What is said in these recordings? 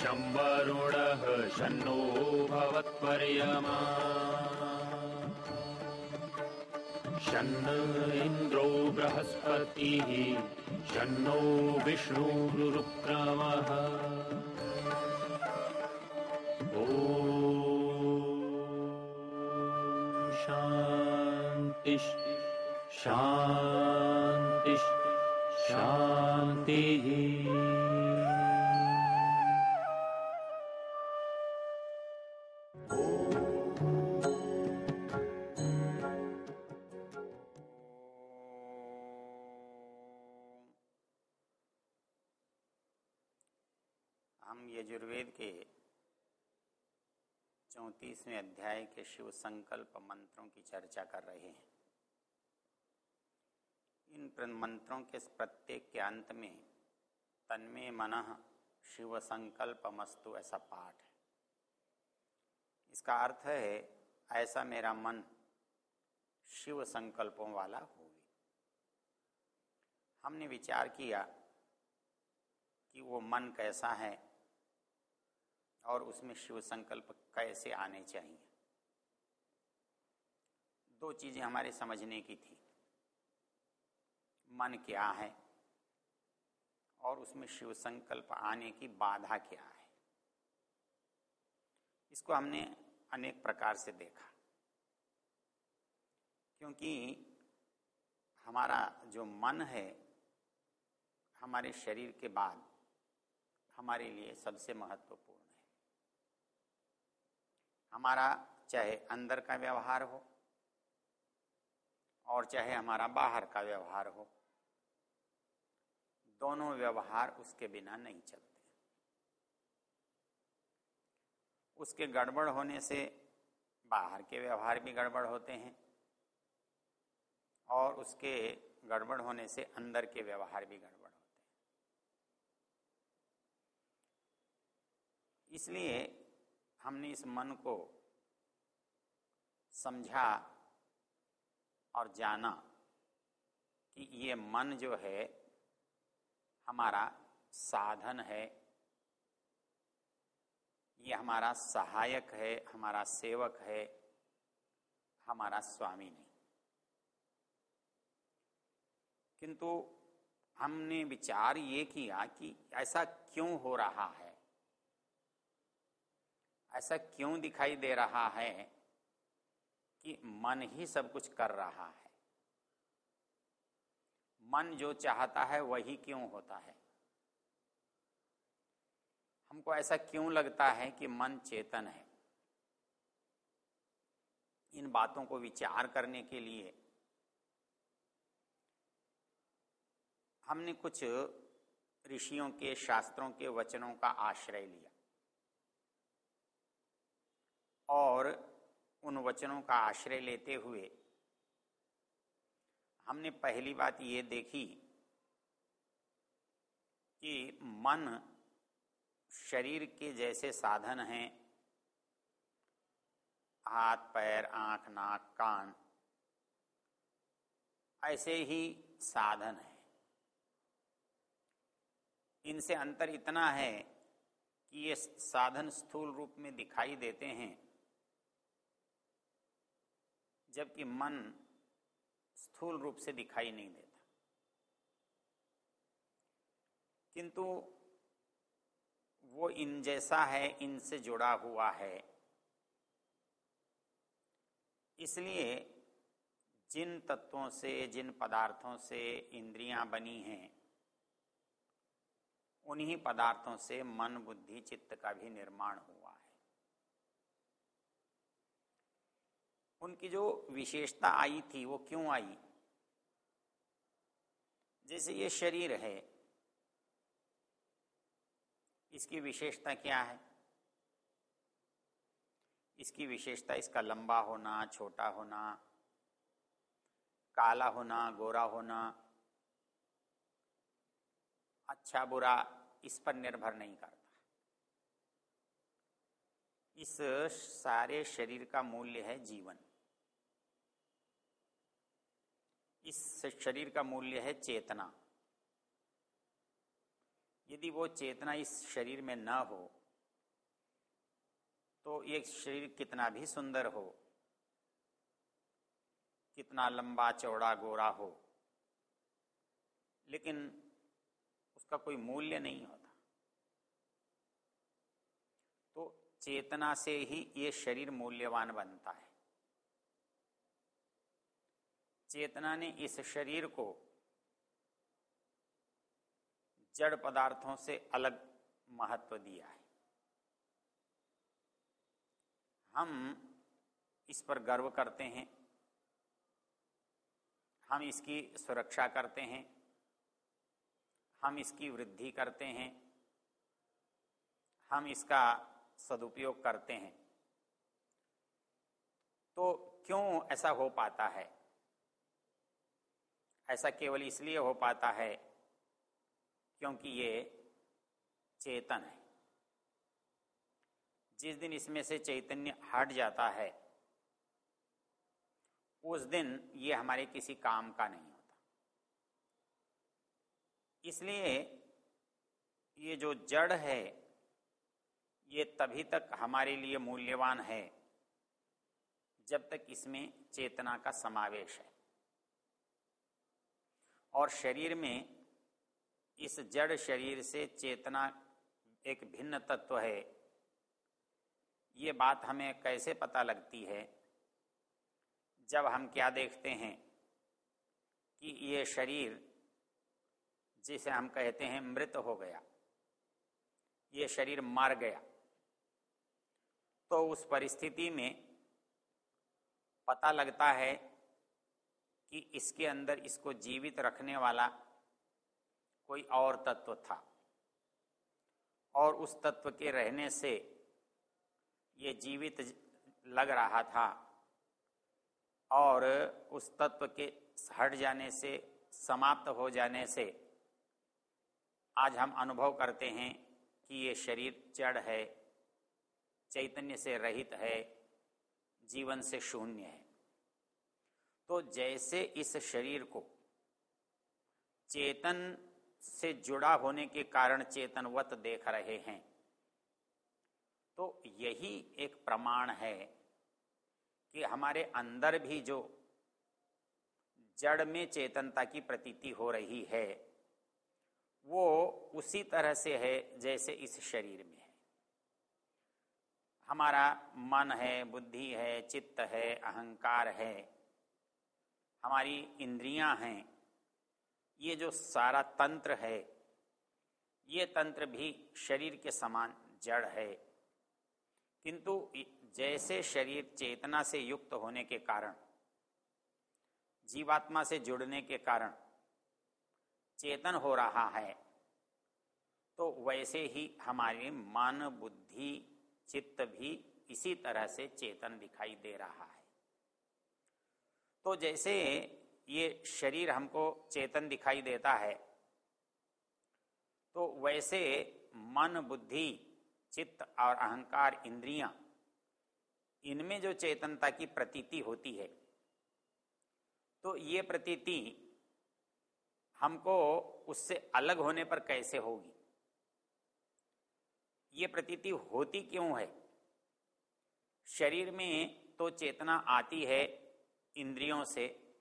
शम्बरुणः शन्नो भवत्पर्यमा। शन्न इन्द्रो बृहस्पतिः शन्नो विष्णुरुक्रमः ॐ शान्तिः शान्तिः शान्तिः चौंतीसवें अध्याय के शिव संकल्प मंत्रों की चर्चा कर रहे हैं। इन मंत्रों के प्रत्येक के अंत में तन्मे मन शिव संकल्प मस्तु ऐसा पाठ है। इसका अर्थ है, ऐसा मेरा मन शिव संकल्पों वाला होवे। हमने विचार किया कि वो मन कैसा है और उसमें शिव संकल्प कैसे आने चाहिए? दो चीज़ें हमारे समझने की थी। मन क्या है और उसमें शिव संकल्प आने की बाधा क्या है? इसको हमने अनेक प्रकार से देखा। क्योंकि हमारा जो मन है, हमारे शरीर के बाद हमारे लिए सबसे महत्वपूर्ण हमारा, चाहे अंदर का व्यवहार हो, और चाहे हमारा बाहर का व्यवहार हो, दोनों व्यवहार उसके बिना नहीं चलते। उसके गड़बड़ होने से बाहर के व्यवहार भी गड़बड़ होते हैं, और उसके गड़बड़ होने से अंदर के व्यवहार भी गड़बड़ होते हैं। इसलिए हमने इस मन को समझा और जाना कि ये मन जो है, हमारा साधन है। ये हमारा सहायक है, हमारा सेवक है, हमारा स्वामी नहीं। किंतु हमने विचार ये किया कि ऐसा क्यों हो रहा है? ऐसा क्यों दिखाई दे रहा है कि मन ही सब कुछ कर रहा है? मन जो चाहता है वही क्यों होता है? हमको ऐसा क्यों लगता है कि मन चेतन है? इन बातों को विचार करने के लिए हमने कुछ ऋषियों के शास्त्रों के वचनों का आश्रय लिया। और उन वचनों का आश्रय लेते हुए हमने पहली बात ये देखी कि मन शरीर के जैसे साधन हैं। हाथ, पैर, आँख, नाक, कान ऐसे ही साधन है। इनसे अंतर इतना है कि ये साधन स्थूल रूप में दिखाई देते हैं। जबकि मन स्थूल रूप से दिखाई नहीं देता। किंतु वो इन जैसा है, इनसे जुड़ा हुआ है। इसलिए जिन तत्वों से, जिन पदार्थों से इंद्रियाँ बनी हैं, उन्हीं पदार्थों से मन, बुद्धि, चित्त का भी निर्माण हुआ है उनकी जो विशेषता आई थी, वो क्यों आई? जैसे ये शरीर है, इसकी विशेषता क्या है? इसकी विशेषता इसका लंबा होना, छोटा होना, काला होना, गोरा होना अच्छा बुरा, इस पर निर्भर नहीं करता। इस सारे शरीर का मूल्य है जीवन। इस शरीर का मूल्य है चेतना। यदि वो चेतना इस शरीर में न हो तो ये शरीर कितना भी सुंदर हो, कितना लंबा चौड़ा गोरा हो, लेकिन उसका कोई मूल्य नहीं होता। तो चेतना से ही ये शरीर मूल्यवान बनता है। चेतना ने इस शरीर को जड़ पदार्थों से अलग महत्व दिया है। हम इस पर गर्व करते हैं। हम इसकी सुरक्षा करते हैं। हम इसकी वृद्धि करते हैं। हम इसका सदुपयोग करते हैं। तो क्यों ऐसा हो पाता है? ऐसा केवल इसलिए हो पाता है क्योंकि ये चेतन है। जिस दिन इसमें से चैतन्य हट जाता है, उस दिन ये हमारे किसी काम का नहीं होता। इसलिए ये जो जड़ है, ये तभी तक हमारे लिए मूल्यवान है जब तक इसमें चेतना का समावेश है। और शरीर में इस जड़ शरीर से चेतना एक भिन्न तत्व है। ये बात हमें कैसे पता लगती है? जब हम क्या देखते हैं कि ये शरीर, जिसे हम कहते हैं मृत हो गया, ये शरीर मर गया तो उस परिस्थिति में पता लगता है कि इसके अंदर इसको जीवित रखने वाला कोई और तत्व था। और उस तत्व के रहने से ये जीवित लग रहा था और उस तत्व के हट जाने से, समाप्त हो जाने से आज हम अनुभव करते हैं कि ये शरीर जड़ है, चैतन्य से रहित है, जीवन से शून्य है। तो जैसे इस शरीर को चेतन से जुड़ा होने के कारण चेतनवत देख रहे हैं तो यही एक प्रमाण है कि हमारे अंदर भी जो जड़ में चेतनता की प्रतीति हो रही है, वो उसी तरह से है जैसे इस शरीर में है। हमारा मन है, बुद्धि है, चित्त है, अहंकार है हमारी इंद्रियाँ हैं, ये जो सारा तंत्र है, ये तंत्र भी शरीर के समान जड़ है। किंतु जैसे शरीर चेतना से युक्त होने के कारण, जीवात्मा से जुड़ने के कारण चेतन हो रहा है तो वैसे ही हमारे मन बुद्धि चित्त भी इसी तरह से चेतन दिखाई दे रहा है। तो जैसे ये शरीर हमको चेतन दिखाई देता है तो वैसे मन, बुद्धि, चित्त और अहंकार, इंद्रियाँ, इनमें जो चेतनता की प्रतीति होती है तो ये प्रतीति हमको उससे अलग होने पर कैसे होगी? ये प्रतीति होती क्यों है? शरीर में तो चेतना आती है इंद्रियों से,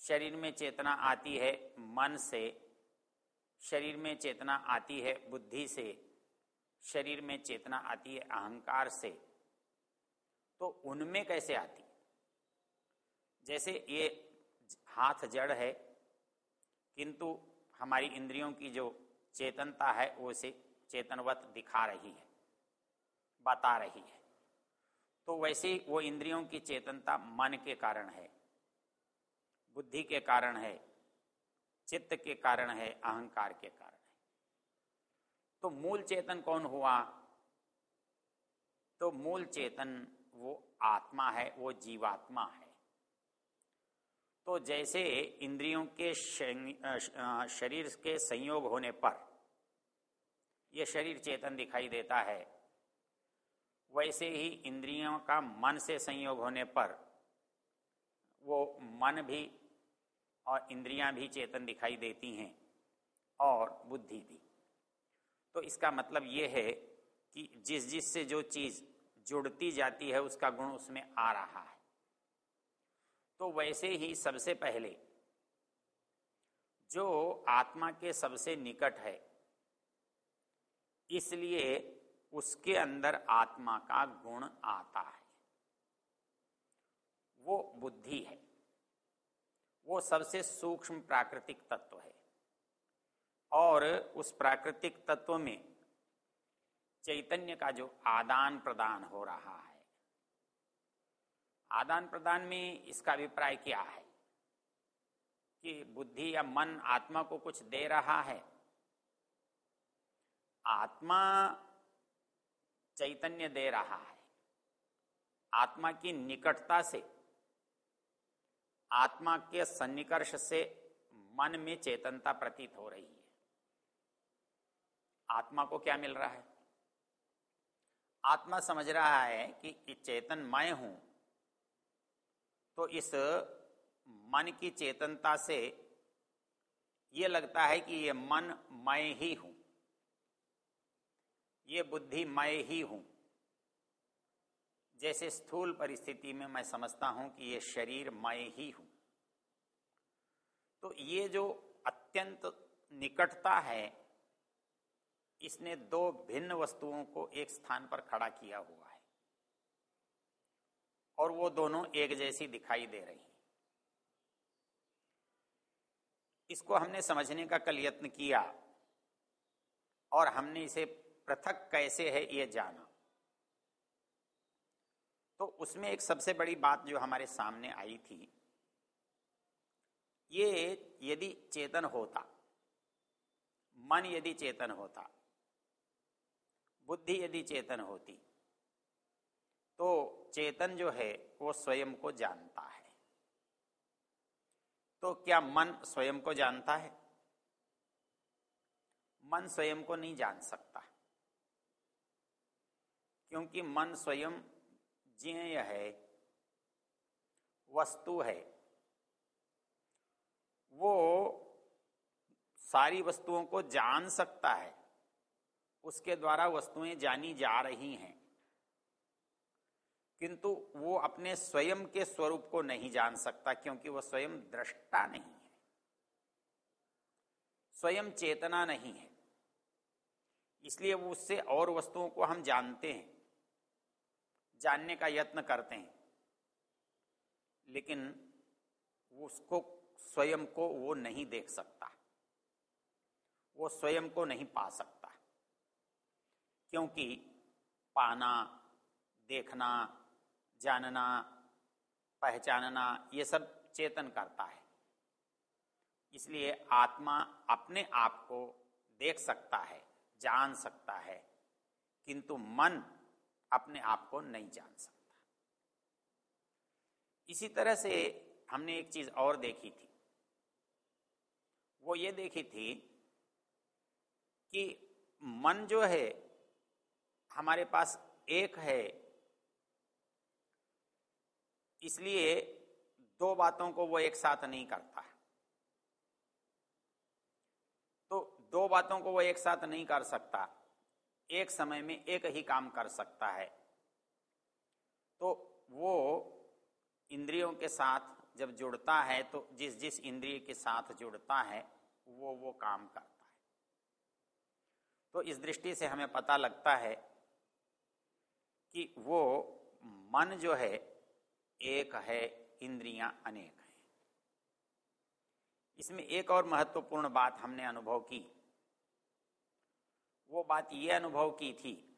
शरीर में चेतना आती है मन से, शरीर में चेतना आती है बुद्धि से, शरीर में चेतना आती है अहंकार से। तो उनमें कैसे आती? जैसे ये हाथ जड़ है, किंतु हमारी इंद्रियों की जो चेतनता है, वो से चेतनवत दिखा रही है, बता रही है। तो वैसे वो इंद्रियों की चेतनता मन के कारण है, बुद्धि के कारण है, चित्त के कारण है, अहंकार के कारण है। तो मूल चेतन कौन हुआ? तो मूल चेतन वो आत्मा है, वो जीवात्मा है। तो जैसे इंद्रियों के शरीर के संयोग होने पर यह शरीर चेतन दिखाई देता है वैसे ही इंद्रियों का मन से संयोग होने पर वो मन भी और इंद्रियाँ भी चेतन दिखाई देती हैं और बुद्धि भी। तो इसका मतलब ये है कि जिस जिस से जो चीज़ जुड़ती जाती है, उसका गुण उसमें आ रहा है। तो वैसे ही सबसे पहले जो आत्मा के सबसे निकट है, इसलिए उसके अंदर आत्मा का गुण आता है। वो बुद्धि है। वो सबसे सूक्ष्म प्राकृतिक तत्व है। और उस प्राकृतिक तत्व में चैतन्य का जो आदान प्रदान हो रहा है, आदान प्रदान में इसका अभिप्राय क्या है? कि बुद्धि या मन आत्मा को कुछ दे रहा है। आत्मा चैतन्य दे रहा है। आत्मा की निकटता से, आत्मा के सन्निकर्ष से मन में चेतनता प्रतीत हो रही है। आत्मा को क्या मिल रहा है? आत्मा समझ रहा है कि चेतन मैं हूँ। तो इस मन की चेतनता से यह लगता है कि यह मन मैं ही हूँ। ये बुद्धि मैं ही हूँ। जैसे स्थूल परिस्थिति में मैं समझता हूँ कि ये शरीर मैं ही हूँ। तो ये जो अत्यंत निकटता है, इसने दो भिन्न वस्तुओं को एक स्थान पर खड़ा किया हुआ है। और वो दोनों एक जैसी दिखाई दे रही इसको हमने समझने का कल यत्न किया और हमने इसे पृथक कैसे है ये जाना। तो उसमें एक सबसे बड़ी बात जो हमारे सामने आई थी, ये यदि चेतन होता, मन यदि चेतन होता, बुद्धि यदि चेतन होती तो चेतन जो है वो स्वयं को जानता है। तो क्या मन स्वयं को जानता है? मन स्वयं को नहीं जान सकता। क्योंकि मन स्वयं ज्ञेय है, वस्तु है। वो सारी वस्तुओं को जान सकता है। उसके द्वारा वस्तुएँ जानी जा रही हैं। किंतु वो अपने स्वयं के स्वरूप को नहीं जान सकता क्योंकि वह स्वयं दृष्टा नहीं है। स्वयं चेतना नहीं है। इसलिए वो उससे और वस्तुओं को हम जानते हैं। जानने का यत्न करते हैं। लेकिन उसको, स्वयं को वो नहीं देख सकता। वो स्वयं को नहीं पा सकता। क्योंकि पाना, देखना, जानना, पहचानना, ये सब चेतन करता है। इसलिए आत्मा अपने आप को देख सकता है, जान सकता है। किंतु मन अपने आप को नहीं जान सकता। इसी तरह से हमने एक चीज़ और देखी थी। वो ये देखी थी कि मन जो है, हमारे पास एक है। इसलिए दो बातों को वो एक साथ नहीं करता तो दो बातों को वो एक साथ नहीं कर सकता। एक समय में एक ही काम कर सकता है। तो वो इंद्रियों के साथ जब जुड़ता है तो जिस जिस इंद्रिय के साथ जुड़ता है, वो वो काम करता है। तो इस दृष्टि से हमें पता लगता है कि वो मन जो है, एक है, इंद्रियाँ अनेक हैं। इसमें एक और महत्वपूर्ण बात हमने अनुभव की। वो बात ये अनुभव की थी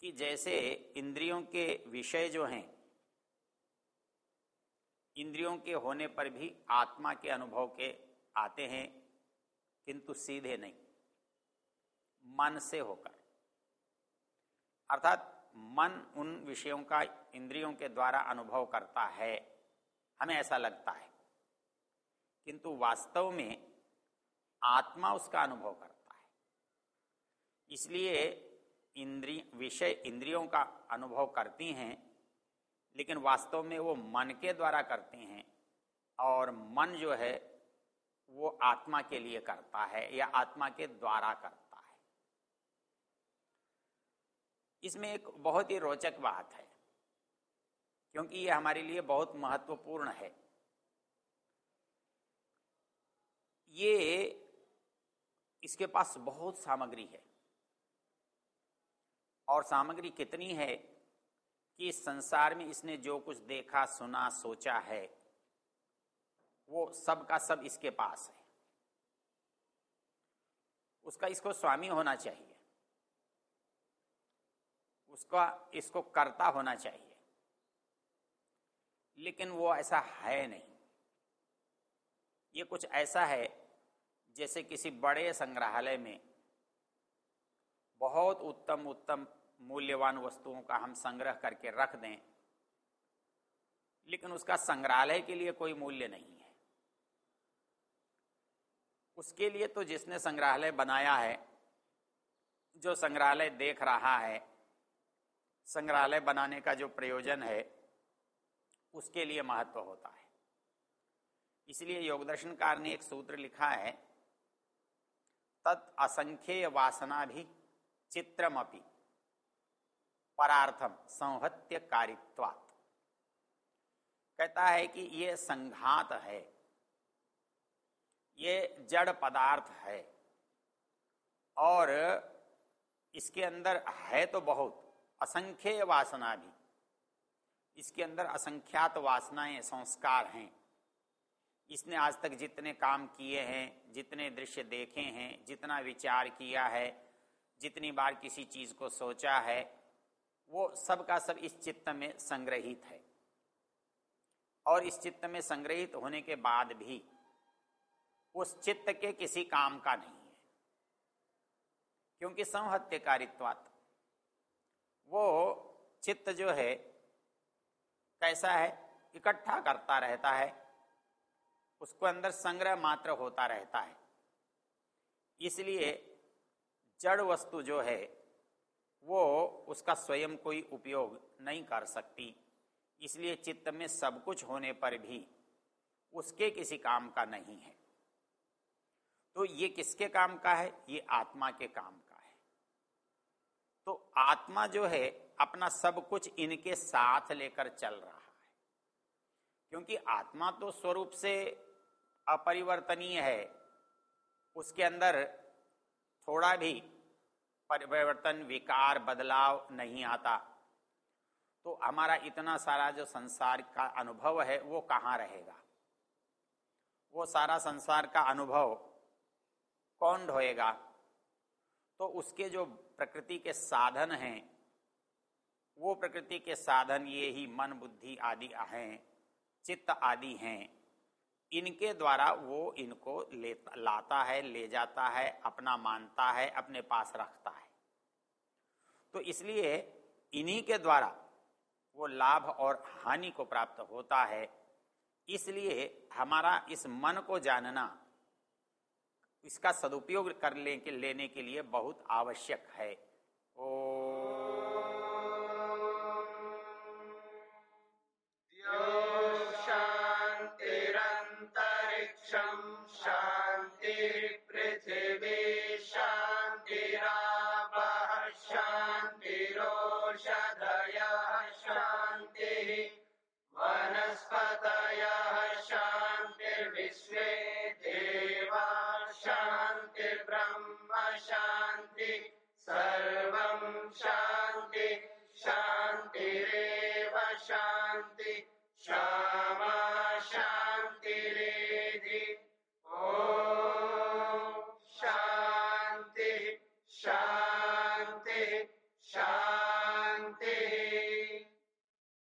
कि जैसे इंद्रियों के विषय जो हैं, इंद्रियों के होने पर भी आत्मा के अनुभव के आते हैं, किंतु सीधे नहीं। मन से होकर। अर्थात मन उन विषयों का इंद्रियों के द्वारा अनुभव करता है, हमें ऐसा लगता है। किंतु वास्तव में आत्मा उसका अनुभव करता इसलिए इंद्रिय विषय इंद्रियों का अनुभव करती हैं, लेकिन वास्तव में वो मन के द्वारा करते हैं, और मन जो है, वो आत्मा के लिए करता है, या आत्मा के द्वारा करता है। इसमें एक बहुत ही रोचक बात है, क्योंकि ये हमारे लिए बहुत महत्वपूर्ण है। ये, इसके पास बहुत सामग्री है। और सामग्री कितनी है कि इस संसार में इसने जो कुछ देखा, सुना, सोचा है, वो सब का सब इसके पास है। उसका इसको स्वामी होना चाहिए। उसका इसको कर्ता होना चाहिए। लेकिन वो ऐसा है नहीं। ये कुछ ऐसा है, जैसे किसी बड़े संग्रहालय में बहुत उत्तम उत्तम मूल्यवान वस्तुओं का हम संग्रह करके रख दें। लेकिन उसका संग्रहालय के लिए कोई मूल्य नहीं है। उसके लिए तो जिसने संग्रहालय बनाया है, जो संग्रहालय देख रहा है, संग्रहालय बनाने का जो प्रयोजन है, उसके लिए महत्व होता है। इसलिए योगदर्शनकार ने एक सूत्र लिखा है, तत् असंख्य वासना भी चित्रमपि। परार्थम संहत्य कारित्वात कहता है कि ये संघात है। ये जड़ पदार्थ है। और इसके अंदर है तो बहुत, असंख्य वासना भी। इसके अंदर असंख्यात वासनाएँ, संस्कार हैं। इसने आज तक जितने काम किए हैं, जितने दृश्य देखे हैं, जितना विचार किया है जितनी बार किसी चीज़ को सोचा है, वो सब का सब इस चित्त में संग्रहित है। और इस चित्त में संग्रहित होने के बाद भी उस चित्त के किसी काम का नहीं है। क्योंकि संहत्यकारित्वात, वो चित्त जो है, कैसा है, इकट्ठा करता रहता है, उसको अंदर संग्रह मात्र होता रहता है। इसलिए जड़ वस्तु जो है, वो उसका स्वयं कोई उपयोग नहीं कर सकती। इसलिए चित्त में सब कुछ होने पर भी उसके किसी काम का नहीं है। तो ये किसके काम का है? ये आत्मा के काम का है। तो आत्मा जो है, अपना सब कुछ इनके साथ लेकर चल रहा है। क्योंकि आत्मा तो स्वरूप से अपरिवर्तनीय है। उसके अंदर थोड़ा भी परिवर्तन, विकार, बदलाव नहीं आता। तो हमारा इतना सारा जो संसार का अनुभव है, वो कहाँ रहेगा? वो सारा संसार का अनुभव कौन ढोएगा? तो उसके जो प्रकृति के साधन हैं, वो प्रकृति के साधन ये ही मन, बुद्धि आदि हैं, चित्त आदि हैं। इनके द्वारा वो इनको ले लाता है, ले जाता है, अपना मानता है, अपने पास रखता है। तो इसलिए इन्हीं के द्वारा वो लाभ और हानि को प्राप्त होता है। इसलिए हमारा इस मन को जानना, इसका सदुपयोग कर लेने के लिए बहुत आवश्यक है। ओ